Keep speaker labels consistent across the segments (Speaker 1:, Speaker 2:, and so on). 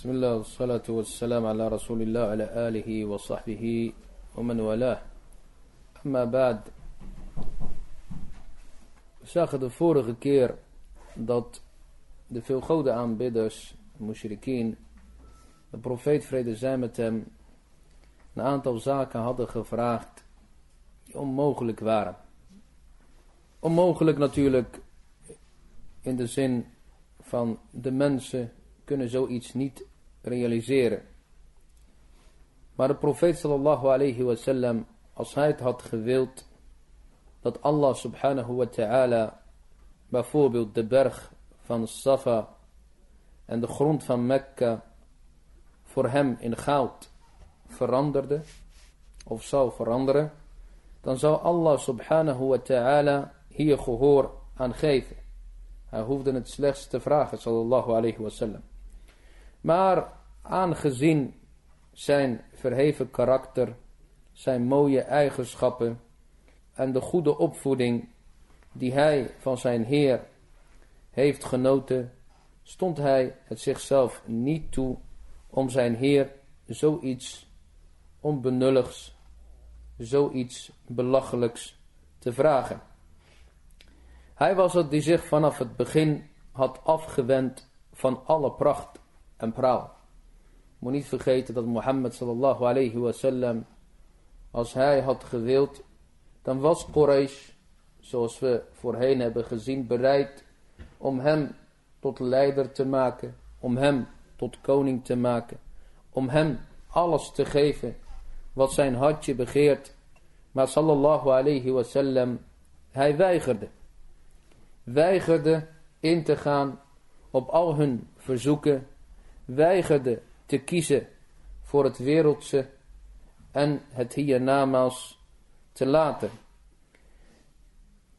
Speaker 1: بسم الله والصلاة والسلام على رسول الله وعلى آله وصحبه ومن والاه أما بعد We zagen de vorige keer dat de veel goden aanbidders, de mushrikeen, de profeet vrede zij met hem, een aantal zaken hadden gevraagd die onmogelijk waren. Onmogelijk natuurlijk in de zin van de mensen kunnen zoiets niet realiseren. Maar de profeet sallallahu alayhi wasallam, als hij het had gewild, dat Allah subhanahu wa ta'ala bijvoorbeeld de berg van Safa en de grond van Mekka voor hem in goud veranderde, of zou veranderen, dan zou Allah subhanahu wa ta'ala hier gehoor aan geven. Hij hoefde het slechts te vragen, sallallahu alayhi wasallam. Maar aangezien zijn verheven karakter, zijn mooie eigenschappen en de goede opvoeding die hij van zijn Heer heeft genoten, stond hij het zichzelf niet toe om zijn Heer zoiets onbenulligs, zoiets belachelijks te vragen. Hij was het die zich vanaf het begin had afgewend van alle pracht en praal. Moet niet vergeten dat Mohammed sallallahu alayhi wasallam, als hij had gewild, dan was Quraysh, zoals we voorheen hebben gezien, bereid om hem tot leider te maken, om hem tot koning te maken, om hem alles te geven wat zijn hartje begeert. Maar sallallahu alayhi wasallam, hij weigerde. Weigerde in te gaan op al hun verzoeken weigerde te kiezen voor het wereldse en het hiernamaals te laten.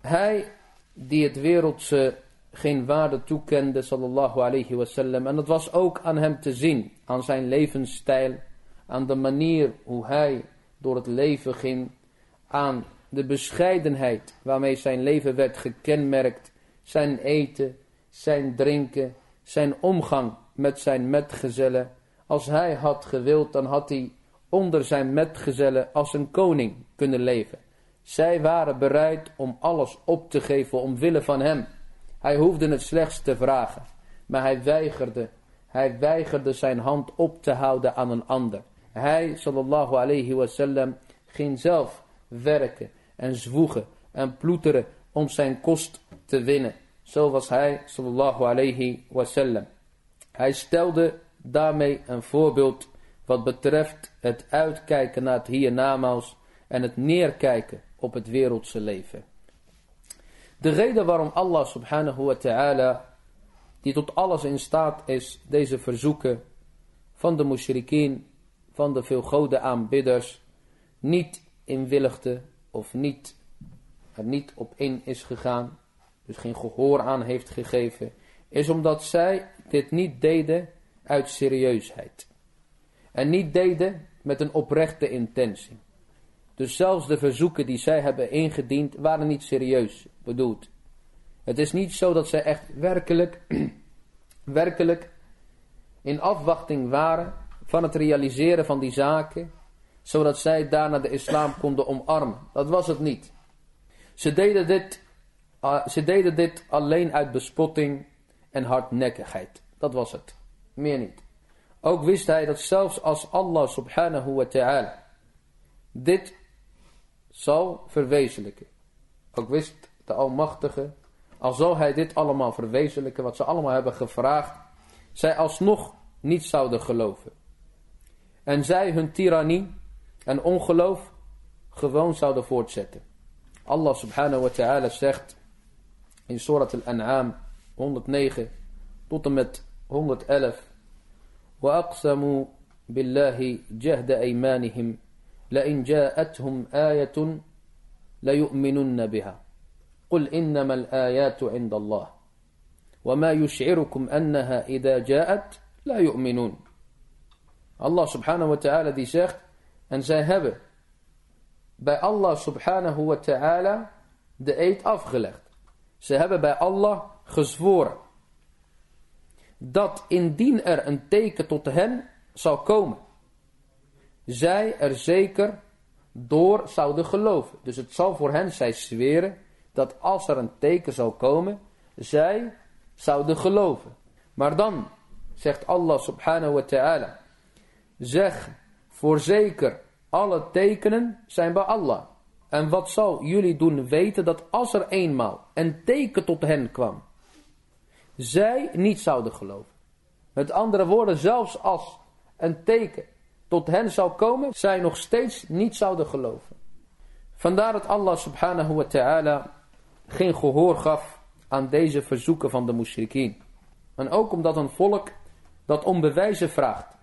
Speaker 1: Hij die het wereldse geen waarde toekende, sallallahu alayhi wasallam, en dat was ook aan hem te zien, aan zijn levensstijl, aan de manier hoe hij door het leven ging, aan de bescheidenheid waarmee zijn leven werd gekenmerkt, zijn eten, zijn drinken, zijn omgang met zijn metgezellen. Als hij had gewild, dan had hij onder zijn metgezellen als een koning kunnen leven. Zij waren bereid om alles op te geven omwille van hem. Hij hoefde het slechts te vragen. Maar hij weigerde. Hij weigerde zijn hand op te houden aan een ander. Hij, sallallahu alayhi wasallam, ging zelf werken en zwoegen en ploeteren om zijn kost te winnen. Zo was hij, sallallahu alayhi wasallam. Hij stelde daarmee een voorbeeld wat betreft het uitkijken naar het hiernamaals en het neerkijken op het wereldse leven. De reden waarom Allah subhanahu wa ta'ala, die tot alles in staat is, deze verzoeken van de mushrikeen, van de veelgoden aanbidders, niet inwilligde of niet, er niet op in is gegaan, dus geen gehoor aan heeft gegeven, is omdat zij dit niet deden uit serieusheid. En niet deden met een oprechte intentie. Dus zelfs de verzoeken die zij hebben ingediend waren niet serieus bedoeld. Het is niet zo dat zij echt werkelijk, werkelijk in afwachting waren van het realiseren van die zaken, zodat zij daarna de islam konden omarmen. Dat was het niet. Ze deden dit, uh, ze deden dit alleen uit bespotting en hardnekkigheid. Dat was het. Meer niet. Ook wist hij dat zelfs als Allah subhanahu wa ta'ala dit zal verwezenlijken. Ook wist de Almachtige, al zal hij dit allemaal verwezenlijken, wat ze allemaal hebben gevraagd, zij alsnog niet zouden geloven. En zij hun tirannie en ongeloof gewoon zouden voortzetten. Allah subhanahu wa ta'ala zegt in Surat al-An'am 109 tot en met هنغت ألف وأقسموا بالله جهد أيمانهم لئن جاءتهم آية ليؤمنن بها. قل إنما الآيات عند الله وما يشعركم أنها إذا جاءت لا يؤمنون. الله سبحانه وتعالى ذي شيخ أن شاهبه بأ الله سبحانه وتعالى دي أيت أفغلغت شاهبه بأ الله خزفوره dat indien er een teken tot hen zou komen, zij er zeker door zouden geloven. Dus het zal voor hen, zij zweren, dat als er een teken zou komen, zij zouden geloven. Maar dan zegt Allah subhanahu wa ta'ala, zeg voorzeker, alle tekenen zijn bij Allah. En wat zal jullie doen weten dat als er eenmaal een teken tot hen kwam, zij niet zouden geloven. Met andere woorden, zelfs als een teken tot hen zou komen, zij nog steeds niet zouden geloven. Vandaar dat Allah subhanahu wa ta'ala geen gehoor gaf aan deze verzoeken van de mushrikeen. En ook omdat een volk dat om bewijzen vraagt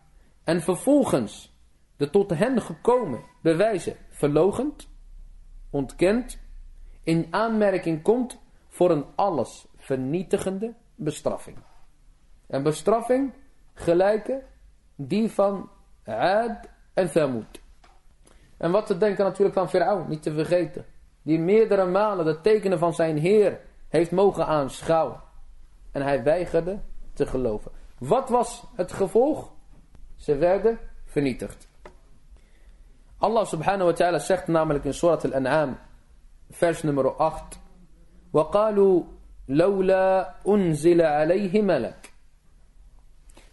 Speaker 1: en vervolgens de tot hen gekomen bewijzen verlogend, ontkent, in aanmerking komt voor een alles vernietigende bestraffing. Een bestraffing gelijke die van Ad en Thamud. En wat te denken natuurlijk van Fir'aun, niet te vergeten. Die meerdere malen de tekenen van zijn Heer heeft mogen aanschouwen. En hij weigerde te geloven. Wat was het gevolg? Ze werden vernietigd. Allah subhanahu wa ta'ala zegt namelijk in Surat al-An'am, vers nummer 8. وقالوا لولا أنزل عليه ملك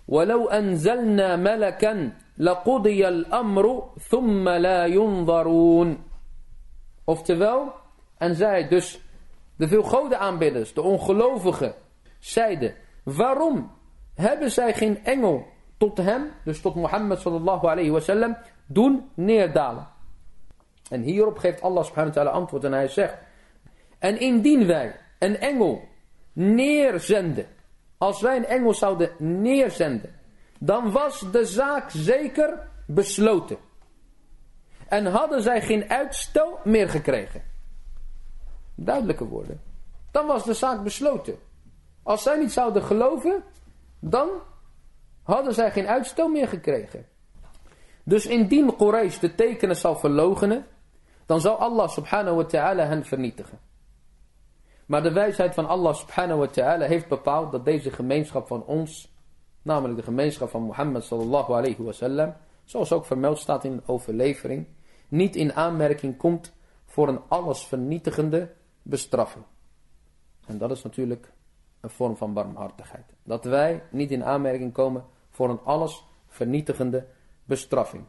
Speaker 1: ولو أنزلنا ملكا لقضي الأمر ثم لا ينظرون Oftewel, en zij dus, de veel goden aanbidders, de ongelovigen, zeiden, waarom hebben zij geen engel tot hem, dus tot Mohammed sallallahu alayhi wasallam, doen neerdalen? En hierop geeft Allah subhanahu wa ta'ala antwoord en hij zegt, en indien wij een engel neerzenden, als wij een engel zouden neerzenden, dan was de zaak zeker besloten. En hadden zij geen uitstel meer gekregen. Duidelijke woorden. Dan was de zaak besloten. Als zij niet zouden geloven, dan hadden zij geen uitstel meer gekregen. Dus indien Quraysh de tekenen zal verlogenen, dan zal Allah subhanahu wa ta'ala hen vernietigen. Maar de wijsheid van Allah subhanahu wa ta'ala heeft bepaald dat deze gemeenschap van ons, namelijk de gemeenschap van Mohammed sallallahu alayhi wa sallam, zoals ook vermeld staat in een overlevering, niet in aanmerking komt voor een allesvernietigende bestraffing. En dat is natuurlijk een vorm van barmhartigheid. Dat wij niet in aanmerking komen voor een allesvernietigende bestraffing.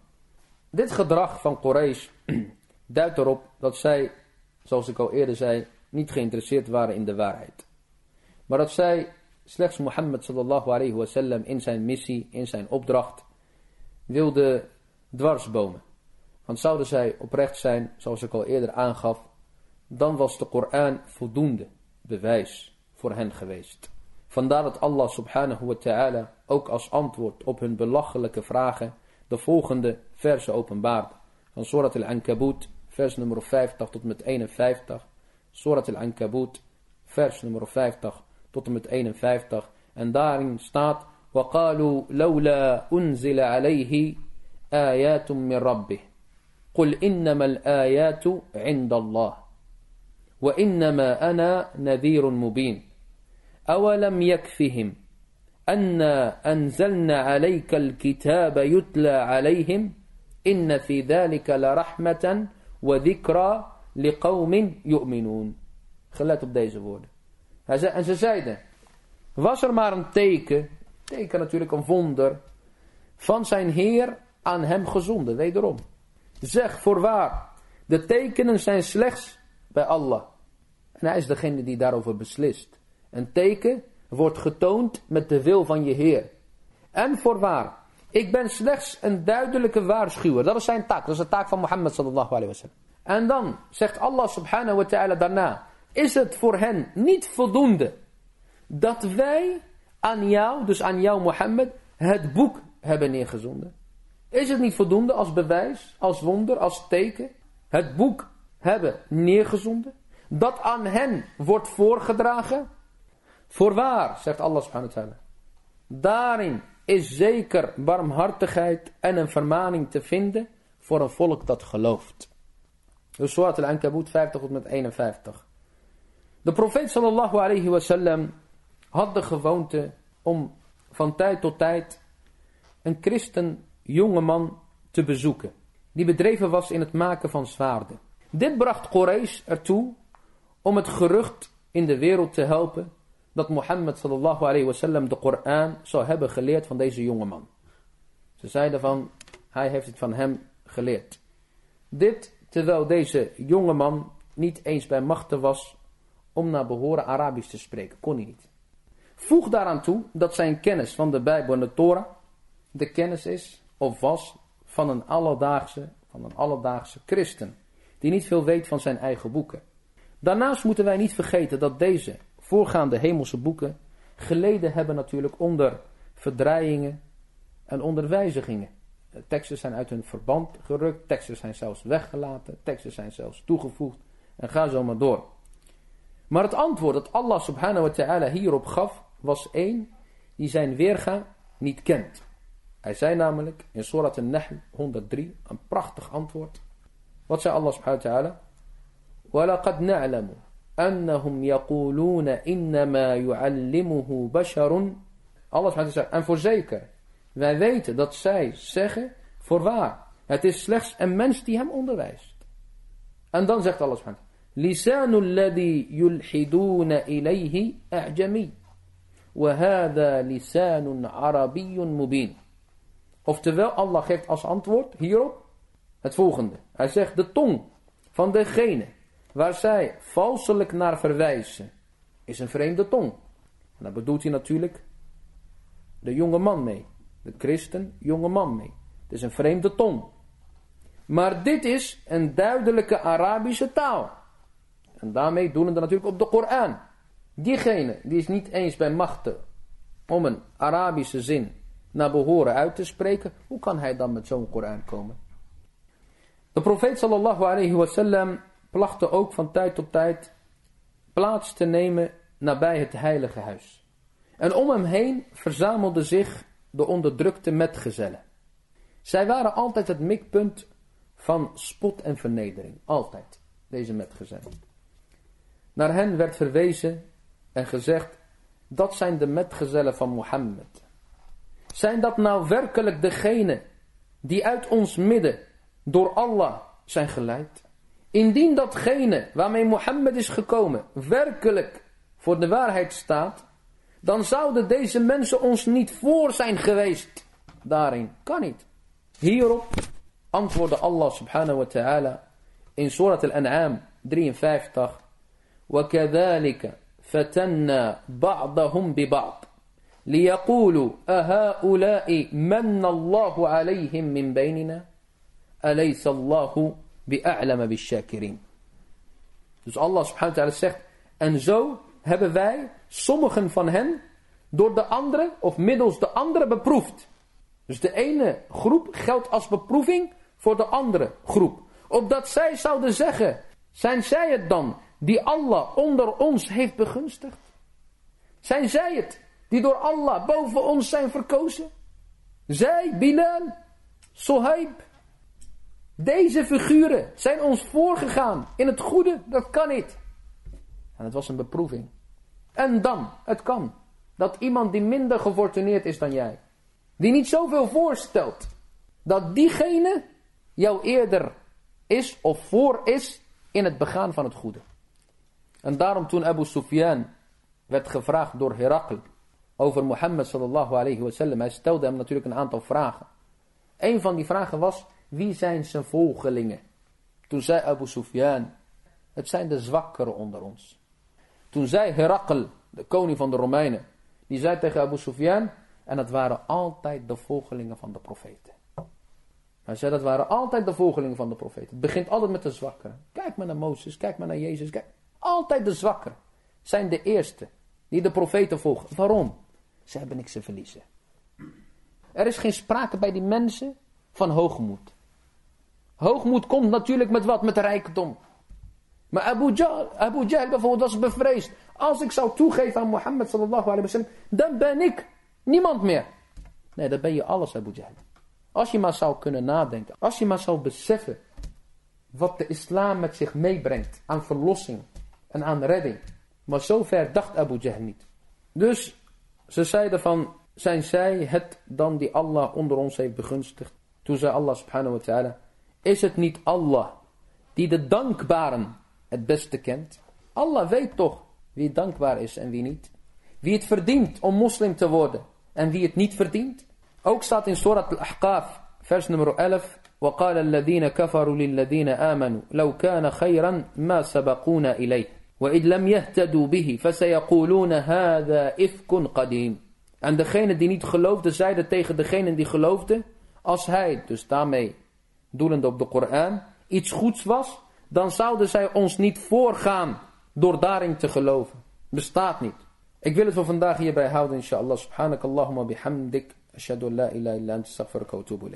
Speaker 1: Dit gedrag van Quraysh duidt erop dat zij, zoals ik al eerder zei, niet geïnteresseerd waren in de waarheid. Maar dat zij slechts Mohammed sallallahu alayhi wasallam in zijn missie, in zijn opdracht, wilden dwarsbomen. Want zouden zij oprecht zijn, zoals ik al eerder aangaf, dan was de Koran voldoende bewijs voor hen geweest. Vandaar dat Allah subhanahu wa ta'ala ook als antwoord op hun belachelijke vragen de volgende verse openbaart. Van Surat al-Ankabut, vers nummer 50 tot met 51. Surat al-Ankabut, vers nummer 50 tot en met 51. En daarin staat, وَقَالُوا لَوْلَا أُنزِلَ عَلَيْهِ آيَاتٌ مِّن رَبِّهِ قل إنما الآيات عند الله وإنما أنا نذير مبين أولم يكفهم أنا أنزلنا عليك الكتاب يتلى عليهم إن في ذلك لرحمة وذكرى liqawmin yu'minun. Gelet op deze woorden. Hij zei, en ze zeiden, was er maar een teken, teken natuurlijk een wonder, van zijn Heer aan hem gezonden, wederom. Zeg voorwaar, de tekenen zijn slechts bij Allah. En hij is degene die daarover beslist. Een teken wordt getoond met de wil van je Heer. En voorwaar, ik ben slechts een duidelijke waarschuwer. Dat is zijn taak, dat is de taak van Mohammed sallallahu alayhi wa sallam. En dan zegt Allah subhanahu wa ta'ala daarna. Is het voor hen niet voldoende dat wij aan jou, dus aan jou Mohammed, het boek hebben neergezonden? Is het niet voldoende als bewijs, als wonder, als teken? Het boek hebben neergezonden. Dat aan hen wordt voorgedragen. Voorwaar, zegt Allah subhanahu wa ta'ala. Daarin is zeker barmhartigheid en een vermaning te vinden voor een volk dat gelooft. Dus Surat al-Ankabut 50 tot met 51. De profeet sallallahu alayhi had de gewoonte om van tijd tot tijd een christen jongeman te bezoeken. Die bedreven was in het maken van zwaarden. Dit bracht Quraysh ertoe om het gerucht in de wereld te helpen dat Mohammed sallallahu alayhi wasallam de Koran zou hebben geleerd van deze jongeman. Ze zeiden van, hij heeft het van hem geleerd. Dit terwijl deze jongeman niet eens bij machten was om naar behoren Arabisch te spreken. Kon hij niet. Voeg daaraan toe dat zijn kennis van de Bijbel en de Torah de kennis is of was van een alledaagse, van een alledaagse christen. Die niet veel weet van zijn eigen boeken. Daarnaast moeten wij niet vergeten dat deze voorgaande hemelse boeken geleden hebben natuurlijk onder verdraaiingen en onder wijzigingen. Teksten zijn uit hun verband gerukt, teksten zijn zelfs weggelaten, teksten zijn zelfs toegevoegd en ga zo maar door. Maar het antwoord dat Allah subhanahu wa ta'ala hierop gaf, was één die zijn weerga niet kent. Hij zei namelijk in Surat al-Nahl 103, een prachtig antwoord. Wat zei Allah subhanahu wa ta'ala? وَلَقَدْ نَعْلَمُ أَنَّهُمْ يَقُولُونَ إِنَّمَا يُعَلِّمُهُ بَشَرٌ Allah subhanahu wa ta'ala, en voorzeker, wij weten dat zij zeggen, voorwaar, het is slechts een mens die hem onderwijst. En dan zegt Allah subhanahu لسان الذي يلحدون إليه أعجمي وهذا لسان عربي مبين Oftewel, Allah geeft als antwoord hierop het volgende. Hij zegt, de tong van degene waar zij valselijk naar verwijzen, is een vreemde tong. En daar bedoelt hij natuurlijk de jonge man mee. De christen, jonge man mee. Het is een vreemde tong. Maar dit is een duidelijke Arabische taal. En daarmee doen we natuurlijk op de Koran. Diegene die is niet eens bij machten om een Arabische zin naar behoren uit te spreken. Hoe kan hij dan met zo'n Koran komen? De profeet sallallahu alayhi wasallam plachte ook van tijd tot tijd plaats te nemen nabij het heilige huis. En om hem heen verzamelden zich de onderdrukte metgezellen. Zij waren altijd het mikpunt van spot en vernedering. Altijd, deze metgezellen. Naar hen werd verwezen en gezegd, dat zijn de metgezellen van Mohammed. Zijn dat nou werkelijk degenen die uit ons midden door Allah zijn geleid? Indien datgene waarmee Mohammed is gekomen werkelijk voor de waarheid staat, dan zouden deze mensen ons niet voor zijn geweest. Daarin kan niet. Hierop antwoordde Allah subhanahu wa ta'ala in Surat al-An'am 53 وكذلك فتنا بعضهم ببعض ليقولوا أهؤلاء من الله عليهم من بيننا أليس الله بأعلم بالشاكرين Dus Allah subhanahu wa ta'ala zegt, en zo hebben wij sommigen van hen door de andere of middels de andere beproefd. Dus de ene groep geldt als beproeving voor de andere groep. Opdat zij zouden zeggen, zijn zij het dan die Allah onder ons heeft begunstigd? Zijn zij het die door Allah boven ons zijn verkozen? Zij, Bilal, Sohaib. Deze figuren zijn ons voorgegaan in het goede, dat kan niet. En het was een beproeving. En dan, het kan, dat iemand die minder gefortuneerd is dan jij, die niet zoveel voorstelt, dat diegene jou eerder is of voor is in het begaan van het goede. En daarom toen Abu Sufyan werd gevraagd door Herakl over Mohammed sallallahu alayhi wa sallam, hij stelde hem natuurlijk een aantal vragen. Een van die vragen was, wie zijn zijn volgelingen? Toen zei Abu Sufyan, het zijn de zwakkeren onder ons. Toen zei Herakl, de koning van de Romeinen, die zei tegen Abu Sufyan, en het waren altijd de volgelingen van de profeten. Hij zei, dat waren altijd de volgelingen van de profeten. Het begint altijd met de zwakkeren. Kijk maar naar Mozes, kijk maar naar Jezus, kijk. Altijd de zwakkeren zijn de eerste die de profeten volgen. Waarom? Ze hebben niks te verliezen. Er is geen sprake bij die mensen van hoogmoed. Hoogmoed komt natuurlijk met wat? Met rijkdom. Maar Abu Jahl, Abu Jahl bijvoorbeeld was bevreesd. Als ik zou toegeven aan Mohammed sallallahu alayhi wa sallam, dan ben ik niemand meer. Nee, dan ben je alles Abu Jahl. Als je maar zou kunnen nadenken. Als je maar zou beseffen wat de islam met zich meebrengt aan verlossing en aan redding. Maar zover dacht Abu Jahl niet. Dus ze zeiden van, zijn zij het dan die Allah onder ons heeft begunstigd? Toen zei Allah subhanahu wa ta'ala, is het niet Allah die de dankbaren het beste kent? Allah weet toch wie dankbaar is en wie niet. Wie het verdient om moslim te worden en wie het niet verdient. Ook staat in Surat Al-Ahqaf, vers nummer 11. وقال الذين كفروا للذين آمنوا لو كان خيرا ما سبقونا إليه وإذ لم يهتدوا به فسيقولون هذا إفك قديم En degene die niet geloofde zeiden tegen degene die geloofde, als hij, dus daarmee doelend op de Koran, iets goeds was, dan zouden zij ons niet voorgaan door daarin te geloven. Bestaat niet. Ik wil het voor vandaag hierbij houden, inshallah. Subhanakallahumma bihamdik. Ashadu la ilaha illa anta astaghfiruka wa atubu